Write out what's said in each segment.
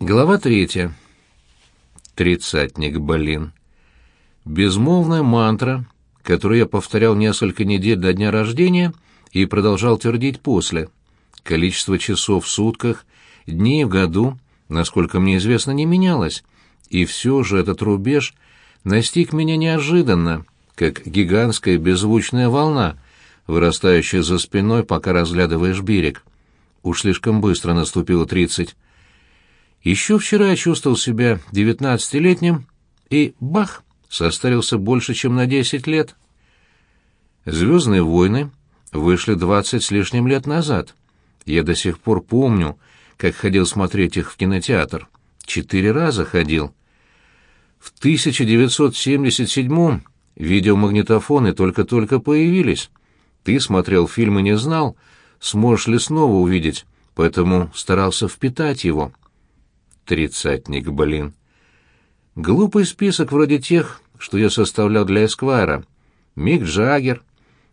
Глава третья. Тридцатник, блин. Безмолвная мантра, которую я повторял несколько недель до дня рождения и продолжал твердить после. Количество часов в сутках, дней в году, насколько мне известно, не менялось. И все же этот рубеж настиг меня неожиданно, как гигантская беззвучная волна, вырастающая за спиной, пока разглядываешь берег. Уж слишком быстро наступило тридцать. Еще вчера я чувствовал себя девятнадцатилетним, и бах, состарился больше, чем на десять лет. «Звездные войны» вышли двадцать с лишним лет назад. Я до сих пор помню, как ходил смотреть их в кинотеатр. Четыре раза ходил. В 1977-м видеомагнитофоны только-только появились. Ты смотрел фильм и не знал, сможешь ли снова увидеть, поэтому старался впитать его. Тридцатник, блин. Глупый список вроде тех, что я составлял для Эсквайра. Мик Джаггер,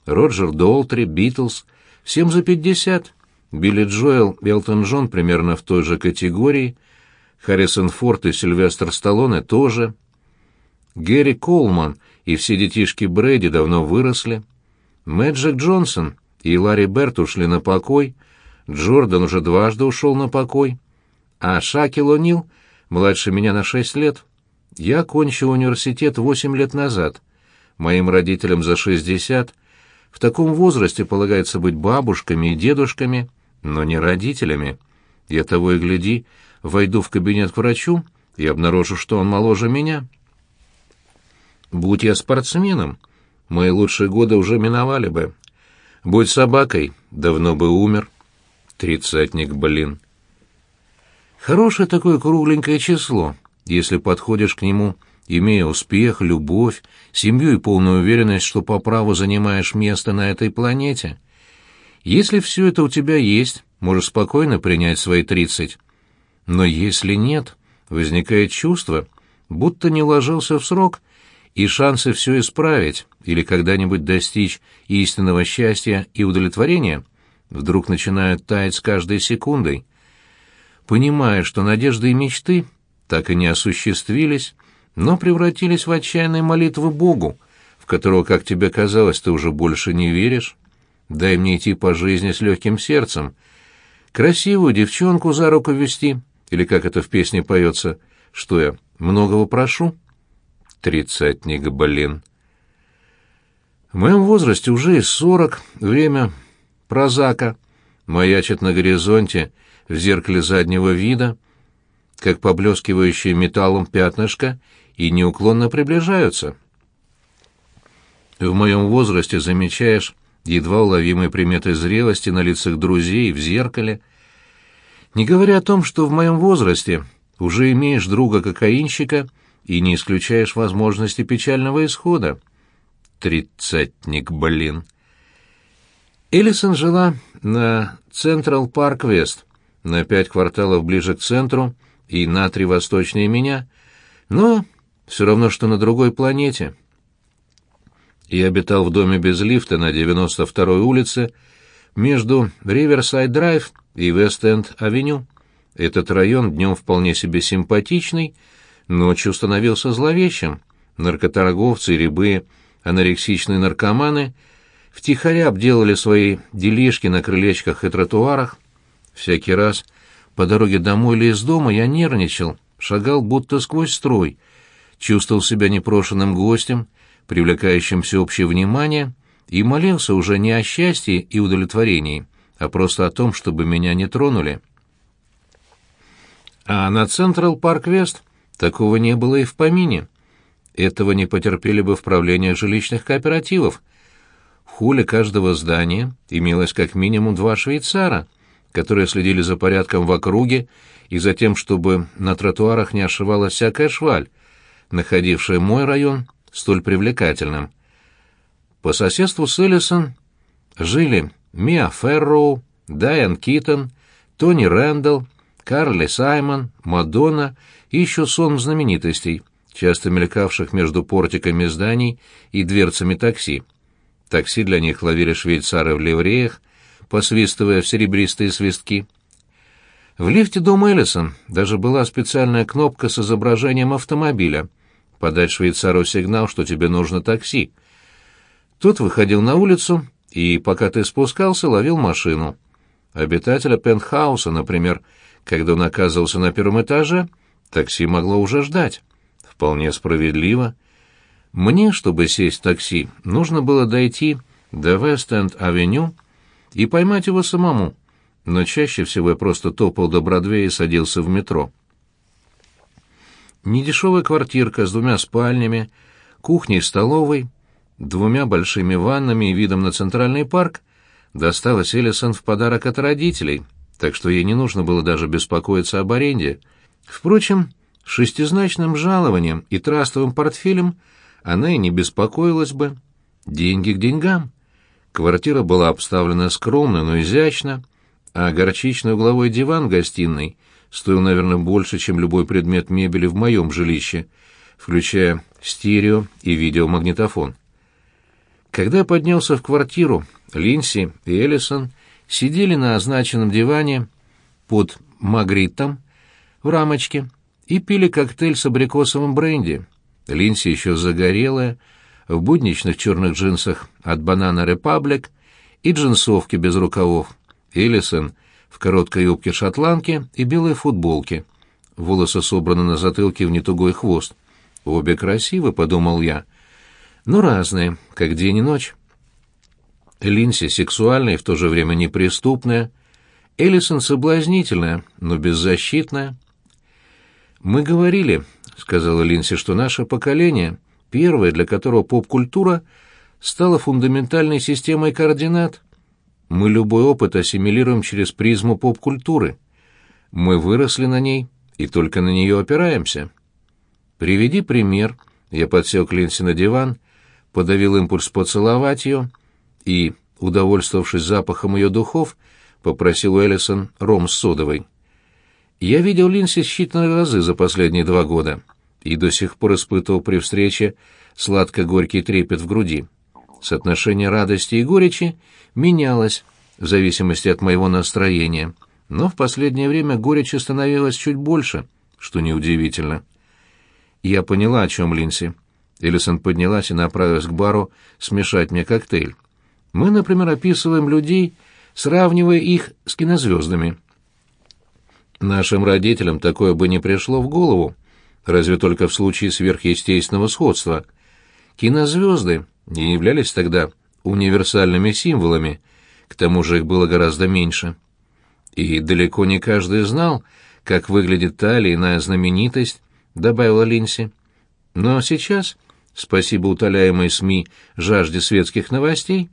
Роджер Долтри, Битлз. Всем за пятьдесят. Билли Джоэл и Элтон Джон примерно в той же категории. Харрисон Форд и Сильвестр Сталлоне тоже. Гэри Колман и все детишки Брэди давно выросли. Мэджик Джонсон и Ларри Берт ушли на покой. Джордан уже дважды ушел на покой а Шакил О'Нил младше меня на шесть лет. Я окончил университет восемь лет назад. Моим родителям за шестьдесят. В таком возрасте полагается быть бабушками и дедушками, но не родителями. Я того и гляди, войду в кабинет к врачу и обнаружу, что он моложе меня. Будь я спортсменом, мои лучшие годы уже миновали бы. Будь собакой, давно бы умер. Тридцатник, блин. Хорошее такое кругленькое число, если подходишь к нему, имея успех, любовь, семью и полную уверенность, что по праву занимаешь место на этой планете. Если все это у тебя есть, можешь спокойно принять свои тридцать. Но если нет, возникает чувство, будто не ложился в срок, и шансы все исправить или когда-нибудь достичь истинного счастья и удовлетворения вдруг начинают таять с каждой секундой понимая, что надежды и мечты так и не осуществились, но превратились в отчаянные молитвы Богу, в которого, как тебе казалось, ты уже больше не веришь. Дай мне идти по жизни с легким сердцем. Красивую девчонку за руку вести, или как это в песне поется, что я многого прошу? Тридцатник, блин. В моем возрасте уже и сорок, время прозака, маячит на горизонте — в зеркале заднего вида, как поблескивающие металлом пятнышко, и неуклонно приближаются. В моем возрасте замечаешь едва уловимые приметы зрелости на лицах друзей в зеркале. Не говоря о том, что в моем возрасте уже имеешь друга-кокаинщика и не исключаешь возможности печального исхода. Тридцатник, блин. Элисон жила на Централ Парк Вест, на пять кварталов ближе к центру и на три восточнее меня, но все равно, что на другой планете. Я обитал в доме без лифта на 92-й улице между Риверсайд-драйв и Вест-Энд-авеню. Этот район днем вполне себе симпатичный, ночью становился зловещим. Наркоторговцы рябы, анорексичные наркоманы втихаря обделали свои делишки на крылечках и тротуарах, Всякий раз по дороге домой или из дома я нервничал, шагал будто сквозь строй, чувствовал себя непрошенным гостем, привлекающим всеобщее внимание, и молился уже не о счастье и удовлетворении, а просто о том, чтобы меня не тронули. А на Централ Парк Вест такого не было и в помине. Этого не потерпели бы в правлениях жилищных кооперативов. В холле каждого здания имелось как минимум два швейцара, которые следили за порядком в округе и за тем, чтобы на тротуарах не ошивалась всякая шваль, находившая мой район столь привлекательным. По соседству с Эллисон жили Миа Ферроу, Дайан Китон, Тони Рэндалл, Карли Саймон, Мадонна и еще сон знаменитостей, часто мелькавших между портиками зданий и дверцами такси. Такси для них ловили швейцары в ливреях, посвистывая в серебристые свистки. В лифте дома Эллисон даже была специальная кнопка с изображением автомобиля. Подать швейцару сигнал, что тебе нужно такси. Тот выходил на улицу, и пока ты спускался, ловил машину. Обитателя пентхауса, например, когда он оказывался на первом этаже, такси могло уже ждать. Вполне справедливо. Мне, чтобы сесть в такси, нужно было дойти до Вест-Энд-авеню и поймать его самому, но чаще всего я просто топал до Бродвея и садился в метро. Недешевая квартирка с двумя спальнями, кухней и столовой, двумя большими ваннами и видом на Центральный парк досталась Элисон в подарок от родителей, так что ей не нужно было даже беспокоиться об аренде. Впрочем, шестизначным жалованием и трастовым портфелем она и не беспокоилась бы. Деньги к деньгам. Квартира была обставлена скромно, но изящно, а горчичный угловой диван гостиной стоил, наверное, больше, чем любой предмет мебели в моем жилище, включая стерео и видеомагнитофон. Когда я поднялся в квартиру, Линси и Эллисон сидели на означенном диване под магритом в рамочке и пили коктейль с абрикосовым бренди. Линси еще загорелая, в будничных черных джинсах от «Банана Репаблик» и джинсовке без рукавов. Эллисон в короткой юбке шотландки и белой футболке. Волосы собраны на затылке в нетугой хвост. Обе красивы, подумал я. Но разные, как день и ночь. Линси сексуальная и в то же время неприступная. Эллисон соблазнительная, но беззащитная. «Мы говорили», — сказала Линси, — «что наше поколение первое, для которого поп-культура стала фундаментальной системой координат. Мы любой опыт ассимилируем через призму поп-культуры. Мы выросли на ней и только на нее опираемся. Приведи пример. Я подсел к Линси на диван, подавил импульс поцеловать ее и, удовольствовавшись запахом ее духов, попросил Эллисон ром с содовой. Я видел Линси считанные разы за последние два года — и до сих пор испытывал при встрече сладко-горький трепет в груди. Соотношение радости и горечи менялось в зависимости от моего настроения, но в последнее время горечи становилось чуть больше, что неудивительно. Я поняла, о чем Линси. Элисон поднялась и направилась к бару смешать мне коктейль. Мы, например, описываем людей, сравнивая их с кинозвездами. Нашим родителям такое бы не пришло в голову, разве только в случае сверхъестественного сходства. Кинозвезды не являлись тогда универсальными символами, к тому же их было гораздо меньше. И далеко не каждый знал, как выглядит та или иная знаменитость, добавила Линси. Но сейчас, спасибо утоляемой СМИ жажде светских новостей,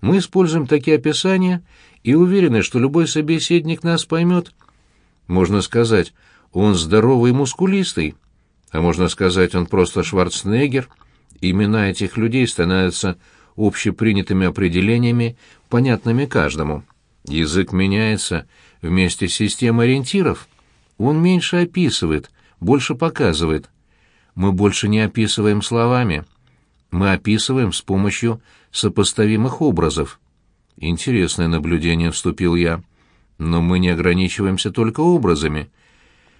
мы используем такие описания и уверены, что любой собеседник нас поймет. Можно сказать, он здоровый и мускулистый, а можно сказать, он просто Шварценеггер. Имена этих людей становятся общепринятыми определениями, понятными каждому. Язык меняется вместе с системой ориентиров. Он меньше описывает, больше показывает. Мы больше не описываем словами. Мы описываем с помощью сопоставимых образов. Интересное наблюдение, вступил я. Но мы не ограничиваемся только образами.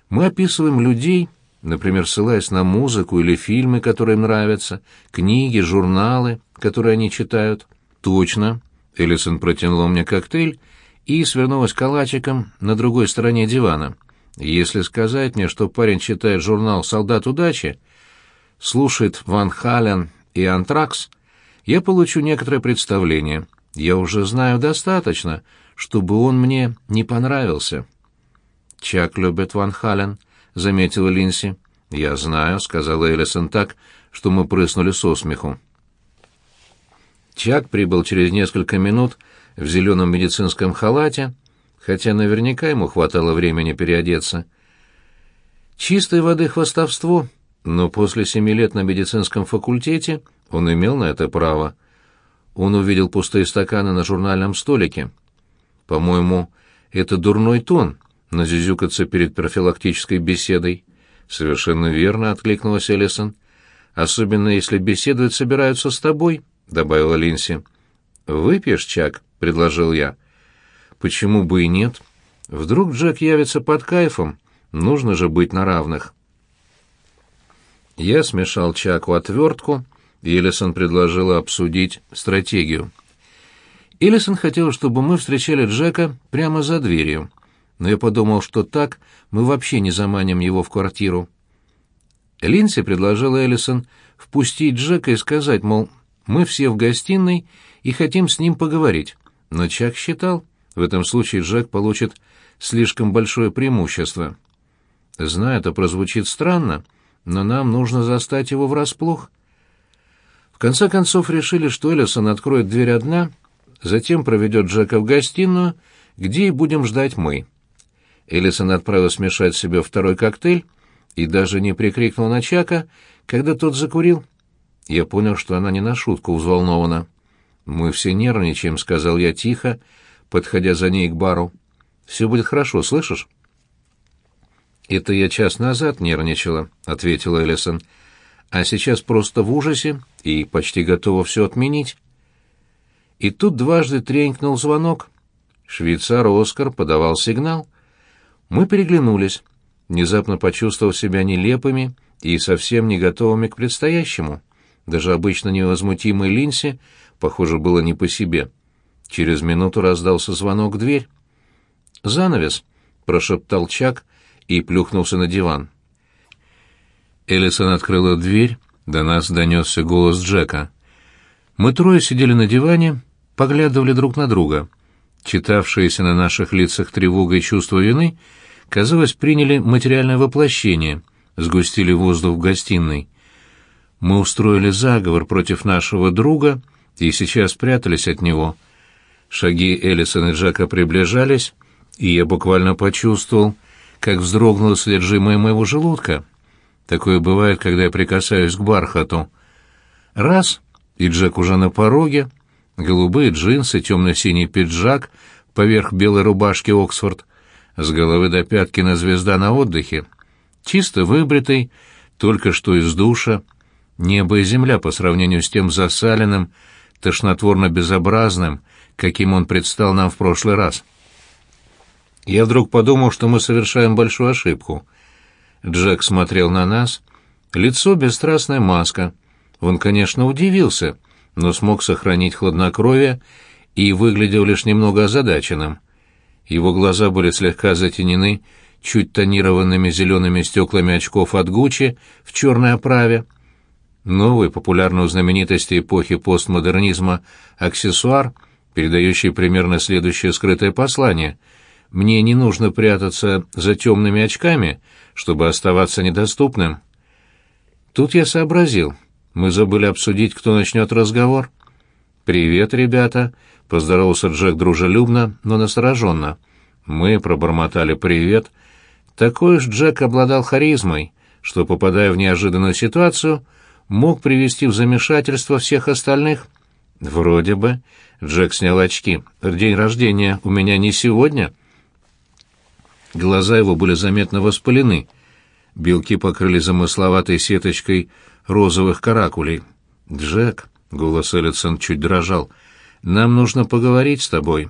Мы описываем людей например, ссылаясь на музыку или фильмы, которые им нравятся, книги, журналы, которые они читают. Точно. Эллисон протянула мне коктейль и свернулась калачиком на другой стороне дивана. Если сказать мне, что парень читает журнал «Солдат удачи», слушает Ван Хален и Антракс, я получу некоторое представление. Я уже знаю достаточно, чтобы он мне не понравился. Чак любит Ван Хален, заметила Линси. «Я знаю», — сказала Элисон так, что мы прыснули со смеху. Чак прибыл через несколько минут в зеленом медицинском халате, хотя наверняка ему хватало времени переодеться. Чистой воды хвастовство, но после семи лет на медицинском факультете он имел на это право. Он увидел пустые стаканы на журнальном столике. По-моему, это дурной тон назюзюкаться перед профилактической беседой. Совершенно верно, откликнулась Эллисон. Особенно если беседовать собираются с тобой, добавила Линси. Выпьешь, Чак, предложил я. Почему бы и нет? Вдруг Джек явится под кайфом, нужно же быть на равных. Я смешал Чаку отвертку, и Элисон предложила обсудить стратегию. Элисон хотел, чтобы мы встречали Джека прямо за дверью, но я подумал, что так мы вообще не заманим его в квартиру. Линси предложила Элисон впустить Джека и сказать, мол, мы все в гостиной и хотим с ним поговорить. Но Чак считал, в этом случае Джек получит слишком большое преимущество. Знаю, это прозвучит странно, но нам нужно застать его врасплох. В конце концов решили, что Эллисон откроет дверь одна, затем проведет Джека в гостиную, где и будем ждать мы. Эллисон отправил смешать себе второй коктейль и даже не прикрикнул на Чака, когда тот закурил. Я понял, что она не на шутку взволнована. «Мы все нервничаем», — сказал я тихо, подходя за ней к бару. «Все будет хорошо, слышишь?» «Это я час назад нервничала», — ответила Эллисон. «А сейчас просто в ужасе и почти готова все отменить». И тут дважды тренькнул звонок. Швейцар Оскар подавал сигнал. Мы переглянулись, внезапно почувствовав себя нелепыми и совсем не готовыми к предстоящему. Даже обычно невозмутимой Линси, похоже, было не по себе. Через минуту раздался звонок в дверь. «Занавес», — прошептал Чак и плюхнулся на диван. Эллисон открыла дверь, до нас донесся голос Джека. Мы трое сидели на диване, поглядывали друг на друга. Читавшиеся на наших лицах тревога и чувство вины, казалось, приняли материальное воплощение, сгустили воздух в гостиной. Мы устроили заговор против нашего друга и сейчас прятались от него. Шаги Эллисон и Джека приближались, и я буквально почувствовал, как вздрогнуло содержимое моего желудка. Такое бывает, когда я прикасаюсь к бархату. Раз, и Джек уже на пороге, голубые джинсы, темно-синий пиджак поверх белой рубашки Оксфорд, с головы до пятки на звезда на отдыхе, чисто выбритый, только что из душа, небо и земля по сравнению с тем засаленным, тошнотворно-безобразным, каким он предстал нам в прошлый раз. Я вдруг подумал, что мы совершаем большую ошибку. Джек смотрел на нас. Лицо — бесстрастная маска. Он, конечно, удивился, но смог сохранить хладнокровие и выглядел лишь немного озадаченным. Его глаза были слегка затенены чуть тонированными зелеными стеклами очков от Гуччи в черной оправе. Новый, популярный у знаменитости эпохи постмодернизма, аксессуар, передающий примерно следующее скрытое послание — мне не нужно прятаться за темными очками, чтобы оставаться недоступным. Тут я сообразил. Мы забыли обсудить, кто начнет разговор. «Привет, ребята», — поздоровался Джек дружелюбно, но настороженно. Мы пробормотали «привет». Такой уж Джек обладал харизмой, что, попадая в неожиданную ситуацию, мог привести в замешательство всех остальных. «Вроде бы». Джек снял очки. «День рождения у меня не сегодня». Глаза его были заметно воспалены. Белки покрыли замысловатой сеточкой розовых каракулей. «Джек», — голос Эллисон чуть дрожал, — «нам нужно поговорить с тобой».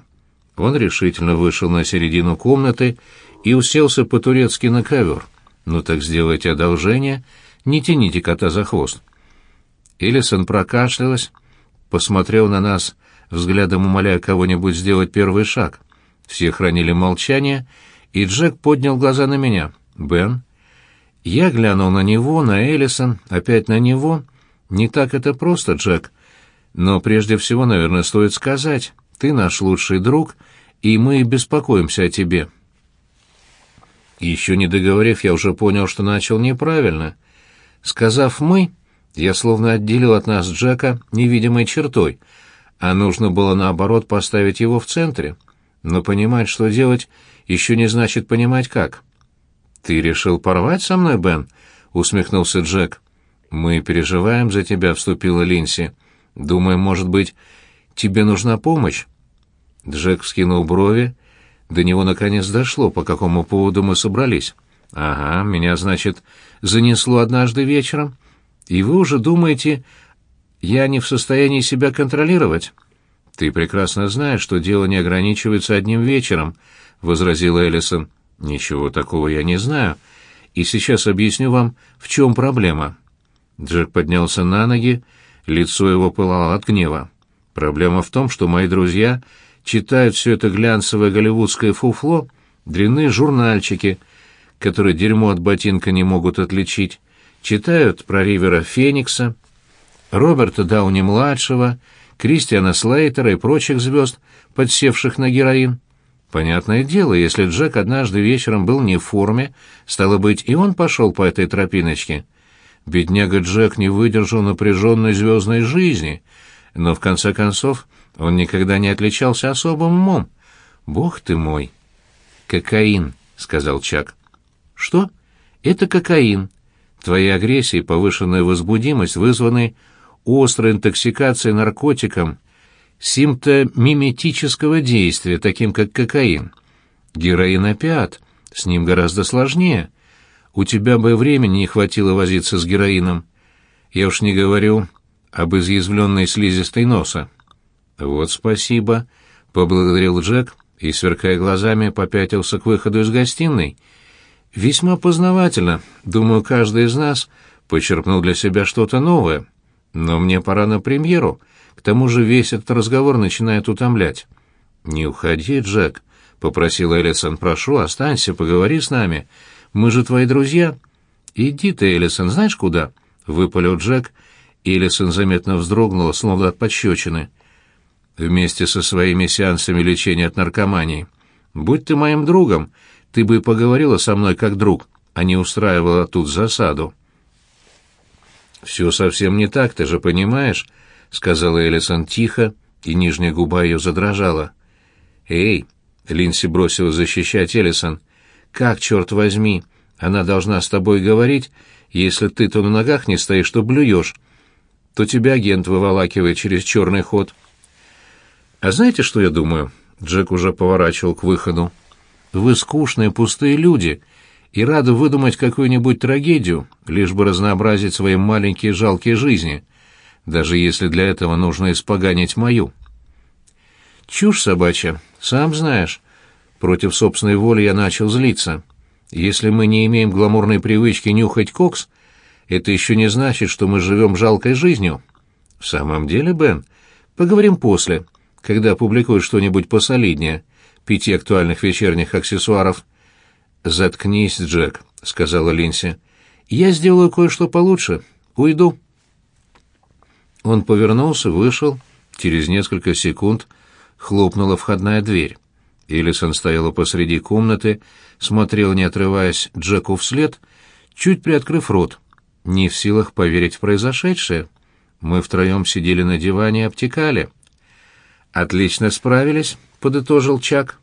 Он решительно вышел на середину комнаты и уселся по-турецки на ковер. «Ну так сделайте одолжение, не тяните кота за хвост». Эллисон прокашлялась, посмотрел на нас, взглядом умоляя кого-нибудь сделать первый шаг. Все хранили молчание, и Джек поднял глаза на меня. «Бен?» Я глянул на него, на Эллисон, опять на него. «Не так это просто, Джек. Но прежде всего, наверное, стоит сказать, ты наш лучший друг, и мы беспокоимся о тебе». Еще не договорив, я уже понял, что начал неправильно. Сказав «мы», я словно отделил от нас Джека невидимой чертой, а нужно было, наоборот, поставить его в центре. Но понимать, что делать, еще не значит понимать как. «Ты решил порвать со мной, Бен?» — усмехнулся Джек. «Мы переживаем за тебя», — вступила Линси. «Думаем, может быть, тебе нужна помощь?» Джек вскинул брови. До него наконец дошло, по какому поводу мы собрались. «Ага, меня, значит, занесло однажды вечером. И вы уже думаете, я не в состоянии себя контролировать?» «Ты прекрасно знаешь, что дело не ограничивается одним вечером», — возразила Эллисон. «Ничего такого я не знаю, и сейчас объясню вам, в чем проблема». Джек поднялся на ноги, лицо его пылало от гнева. «Проблема в том, что мои друзья читают все это глянцевое голливудское фуфло, дрянные журнальчики, которые дерьмо от ботинка не могут отличить, читают про Ривера Феникса, Роберта Дауни-младшего, Кристиана Слейтера и прочих звезд, подсевших на героин. Понятное дело, если Джек однажды вечером был не в форме, стало быть, и он пошел по этой тропиночке. Бедняга Джек не выдержал напряженной звездной жизни, но в конце концов он никогда не отличался особым умом. Бог ты мой! Кокаин, сказал Чак. Что? Это кокаин. Твоя агрессия и повышенная возбудимость вызваны острой интоксикацией наркотиком симптомиметического действия, таким как кокаин. Героин опиат, с ним гораздо сложнее. У тебя бы времени не хватило возиться с героином. Я уж не говорю об изъязвленной слизистой носа. Вот спасибо, поблагодарил Джек и, сверкая глазами, попятился к выходу из гостиной. Весьма познавательно. Думаю, каждый из нас почерпнул для себя что-то новое. Но мне пора на премьеру. К тому же весь этот разговор начинает утомлять. «Не уходи, Джек», — попросил Эллисон. «Прошу, останься, поговори с нами. Мы же твои друзья». «Иди ты, Эллисон, знаешь куда?» — выпалил Джек. Эллисон заметно вздрогнула, словно от пощечины. «Вместе со своими сеансами лечения от наркомании. Будь ты моим другом, ты бы поговорила со мной как друг, а не устраивала тут засаду». «Все совсем не так, ты же понимаешь», — сказала Элисон тихо, и нижняя губа ее задрожала. «Эй!» — Линси бросила защищать Элисон. «Как, черт возьми, она должна с тобой говорить, если ты то на ногах не стоишь, то блюешь, то тебя агент выволакивает через черный ход». «А знаете, что я думаю?» — Джек уже поворачивал к выходу. «Вы скучные, пустые люди» и рады выдумать какую-нибудь трагедию, лишь бы разнообразить свои маленькие жалкие жизни, даже если для этого нужно испоганить мою. Чушь собачья, сам знаешь. Против собственной воли я начал злиться. Если мы не имеем гламурной привычки нюхать кокс, это еще не значит, что мы живем жалкой жизнью. В самом деле, Бен, поговорим после, когда опубликуешь что-нибудь посолиднее, пяти актуальных вечерних аксессуаров — «Заткнись, Джек», — сказала Линси. «Я сделаю кое-что получше. Уйду». Он повернулся, вышел. Через несколько секунд хлопнула входная дверь. Элисон стояла посреди комнаты, смотрела, не отрываясь, Джеку вслед, чуть приоткрыв рот. Не в силах поверить в произошедшее. Мы втроем сидели на диване и обтекали. «Отлично справились», — подытожил Чак.